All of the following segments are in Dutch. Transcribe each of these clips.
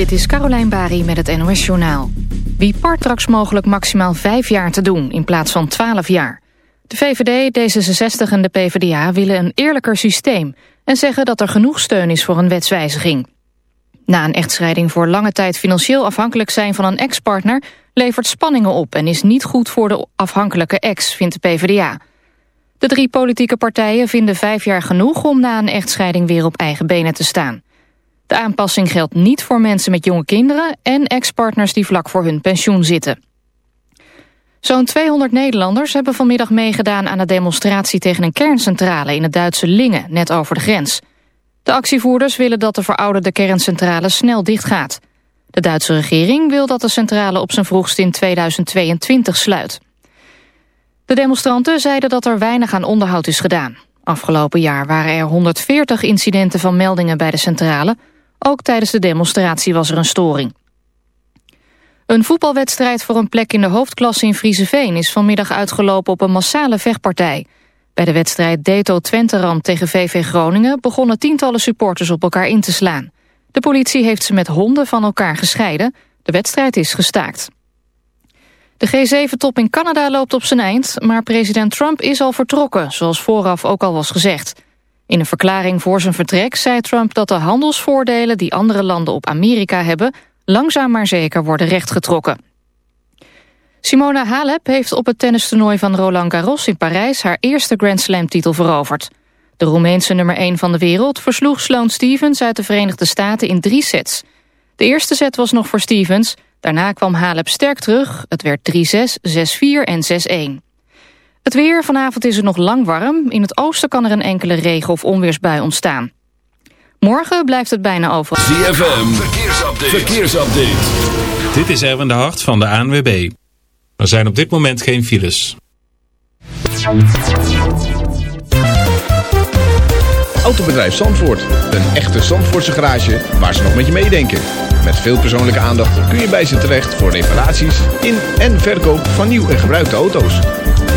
dit is Carolijn Bari met het NOS Journaal. Wie straks mogelijk maximaal vijf jaar te doen in plaats van twaalf jaar. De VVD, D66 en de PvdA willen een eerlijker systeem... en zeggen dat er genoeg steun is voor een wetswijziging. Na een echtscheiding voor lange tijd financieel afhankelijk zijn van een ex-partner... levert spanningen op en is niet goed voor de afhankelijke ex, vindt de PvdA. De drie politieke partijen vinden vijf jaar genoeg om na een echtscheiding weer op eigen benen te staan. De aanpassing geldt niet voor mensen met jonge kinderen... en ex-partners die vlak voor hun pensioen zitten. Zo'n 200 Nederlanders hebben vanmiddag meegedaan aan de demonstratie tegen een kerncentrale in het Duitse Lingen, net over de grens. De actievoerders willen dat de verouderde kerncentrale snel dichtgaat. De Duitse regering wil dat de centrale op zijn vroegst in 2022 sluit. De demonstranten zeiden dat er weinig aan onderhoud is gedaan. Afgelopen jaar waren er 140 incidenten van meldingen bij de centrale. Ook tijdens de demonstratie was er een storing. Een voetbalwedstrijd voor een plek in de hoofdklasse in Frieseveen... is vanmiddag uitgelopen op een massale vechtpartij. Bij de wedstrijd Deto Twenteram tegen VV Groningen... begonnen tientallen supporters op elkaar in te slaan. De politie heeft ze met honden van elkaar gescheiden. De wedstrijd is gestaakt. De G7-top in Canada loopt op zijn eind... maar president Trump is al vertrokken, zoals vooraf ook al was gezegd. In een verklaring voor zijn vertrek zei Trump dat de handelsvoordelen... die andere landen op Amerika hebben langzaam maar zeker worden rechtgetrokken. Simona Halep heeft op het tennistoernooi van Roland Garros in Parijs haar eerste Grand Slam titel veroverd. De Roemeense nummer 1 van de wereld versloeg Sloane Stevens uit de Verenigde Staten in drie sets. De eerste set was nog voor Stevens, daarna kwam Halep sterk terug. Het werd 3-6, 6-4 en 6-1. Het weer, vanavond is het nog lang warm. In het oosten kan er een enkele regen- of onweersbui ontstaan. Morgen blijft het bijna over. ZFM, verkeersupdate. verkeersupdate. Dit is Erwin de Hart van de ANWB. Er zijn op dit moment geen files. Autobedrijf Zandvoort. Een echte Zandvoortse garage waar ze nog met je meedenken. Met veel persoonlijke aandacht kun je bij ze terecht voor reparaties in en verkoop van nieuw en gebruikte auto's.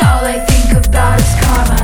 all I think about is karma.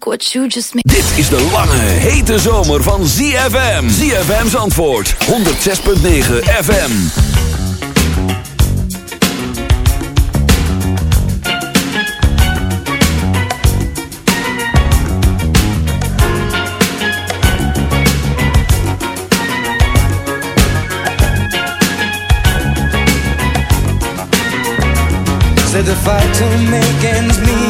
Look what you just made Dit is de lange, hete zomer van ZFM. ZFM's antwoord. 106.9 FM. Said the fight to make ends meet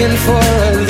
looking for a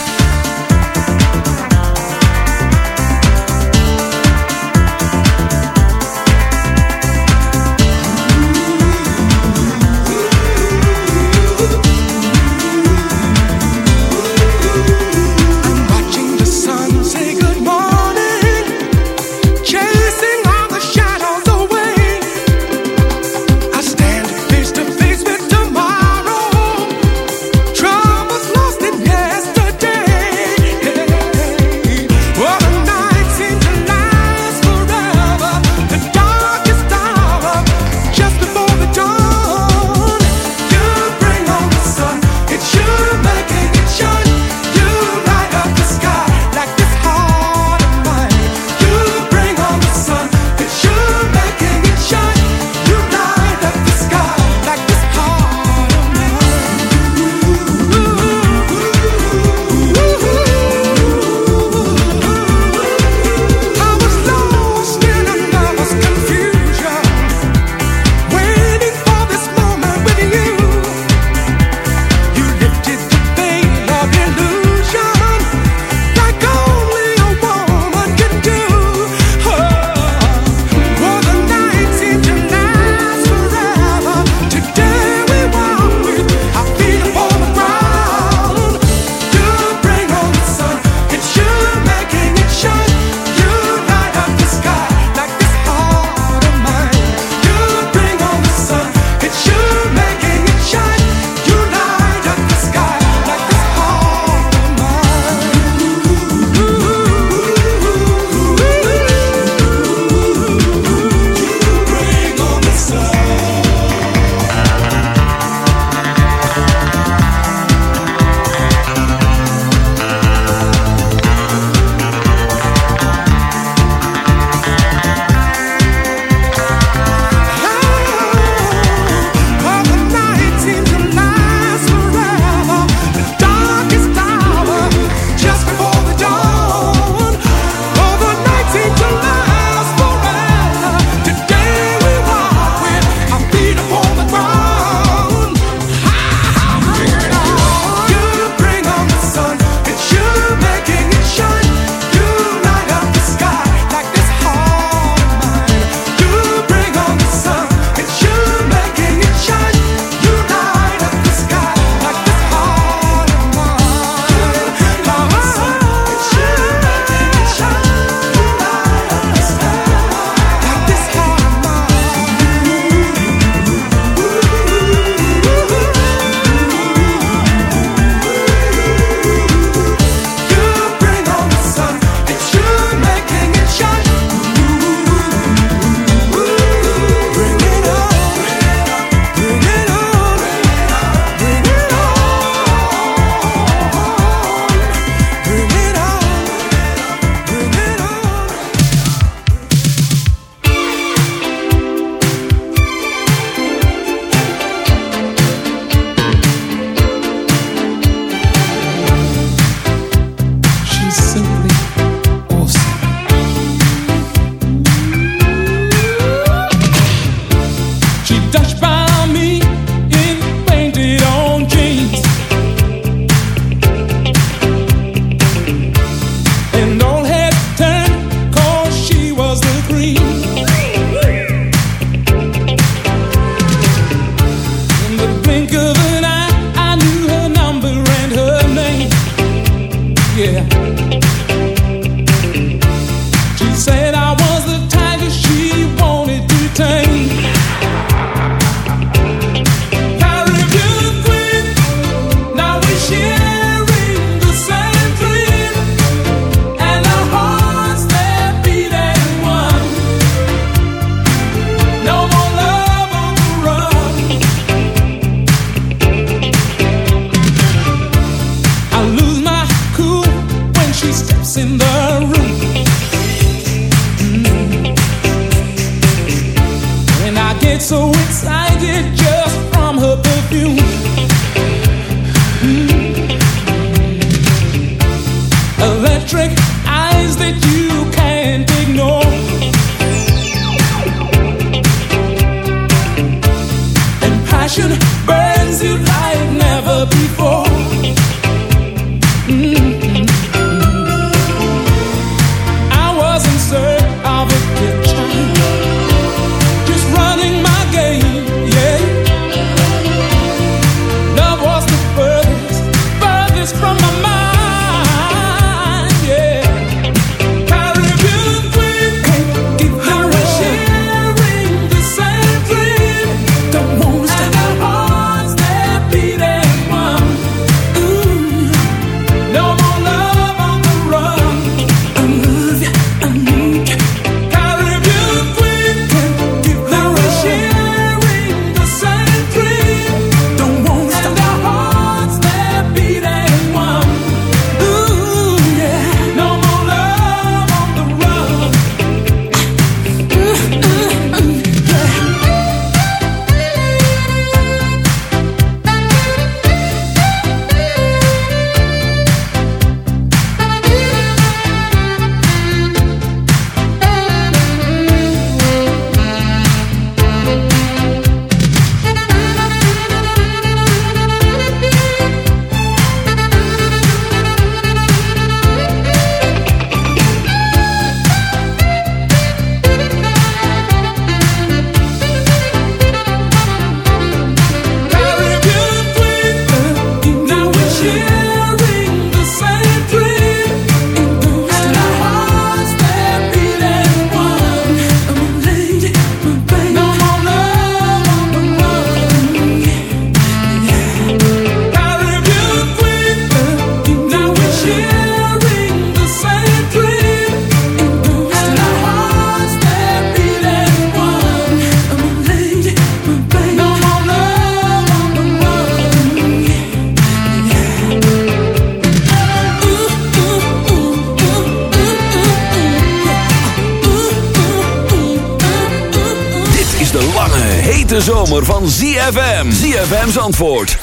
ZFM. ZFM's antwoord, 106.9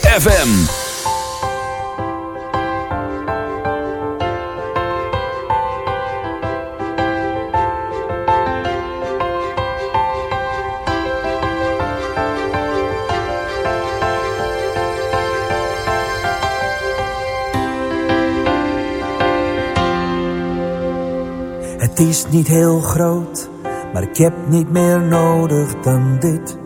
FM. Het is niet heel groot, maar ik heb niet meer nodig dan dit.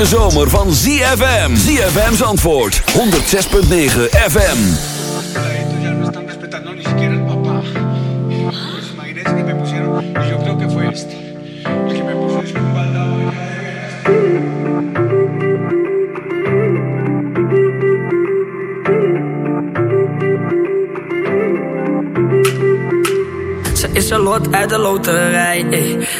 hete zomer van ZFM. ZFM's antwoord. 106.9 FM. Ze is een lot uit de loterij. Eh.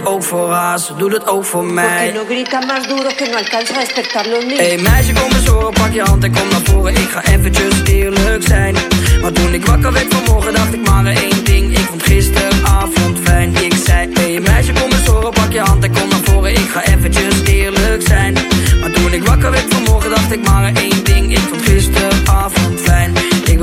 ook voor haar, ze doet het ook voor mij. Porque no grita más duro que no alcanza a despertar los niños. Hey meisje, kom eens horen, pak je hand en kom naar voren. Ik ga eventjes eerlijk zijn. Maar toen ik wakker werd vanmorgen, dacht ik maar één ding. Ik vond gisteravond fijn. Ik zei, hey meisje, kom eens horen, pak je hand en kom naar voren. Ik ga eventjes eerlijk zijn. Maar toen ik wakker werd vanmorgen, dacht ik maar één ding. Ik vond.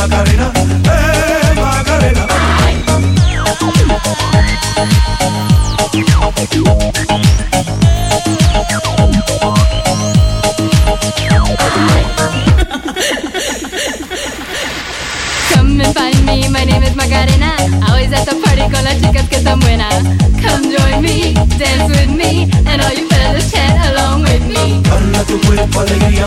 Macarena, eh Macarena. Come and find me, my name is Macarena. Always at the party con las chicas que están buenas. Come join me, dance with me, and all you fellas chat along with me. Dala tu cuerpo alegría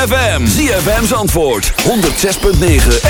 ZFM. ZFM's antwoord. 106.9